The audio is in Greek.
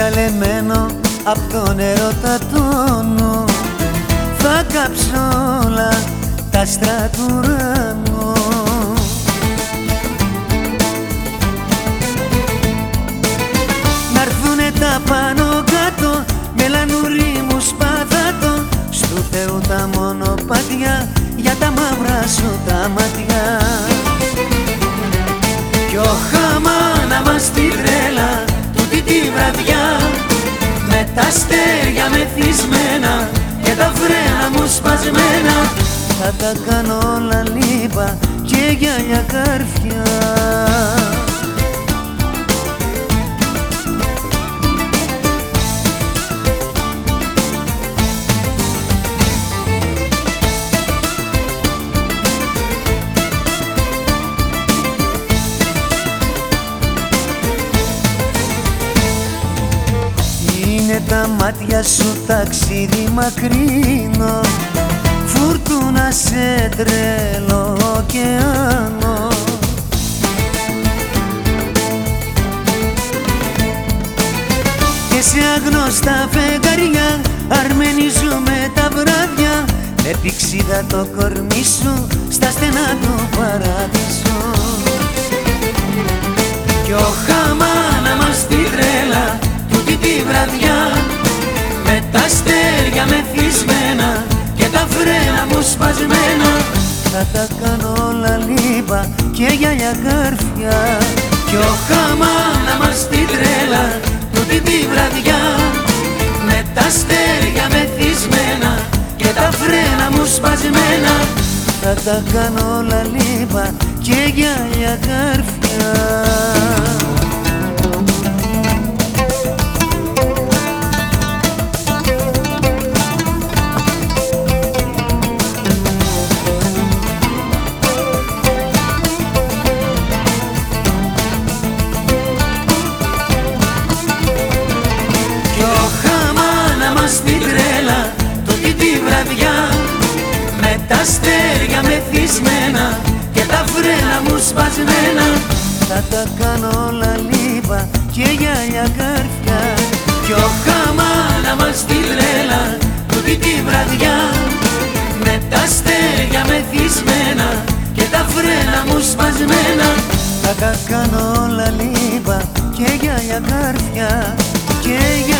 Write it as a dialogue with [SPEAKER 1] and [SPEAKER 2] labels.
[SPEAKER 1] Μέσα λεμένο απ' τον ερώτα τόνο Θα κάψω όλα τα άστρα του ουρανού Να'ρθουνε τα πάνω κάτω με λανούρι μου σπαθάτο Στου Θεού τα μονοπάτια για τα μαύρα σου τα μάτια. Κι ο χάμα να μας την τρέλα τούτη τη βραδιά. με τα αστέρια μεθυσμένα και τα φρένα μου σπασμένα. Θα τα κάνω όλα λίπα και γυαλιά καρφιά Είναι τα μάτια σου ταξίδι μακρινό. Φουρτούνα σε τρελό ωκεανό Και σε αγνώστα φεγγαριά αρμενίζουμε τα βράδια Με πηξίδα το κορμί σου στα στενά του παράδεισου σπασμένα Θα τα κάνω όλα λίπα και γυαλιά καρφιά. Κι ο χάμα να μας τη τρέλα τούτη τη βραδιά. Με τα αστέρια μεθυσμένα και τα φρένα μου σπασμένα. Θα τα κάνω όλα λίπα και γυαλιά καρφιά τούτη τη βραδιά. Με τα αστέρια μεθυσμένα και τα φρένα μου σπασμένα. Θα τα κάνω όλα λίπα και γυαλιά καρφιά. Κι ο χάμα να μας την τρέλα τούτη τη βραδιά. Με τα αστέρια μεθυσμένα και τα φρένα μου σπασμένα. Θα τα κάνω όλα λίπα και γυαλιά καρφιά. Και γυαλιά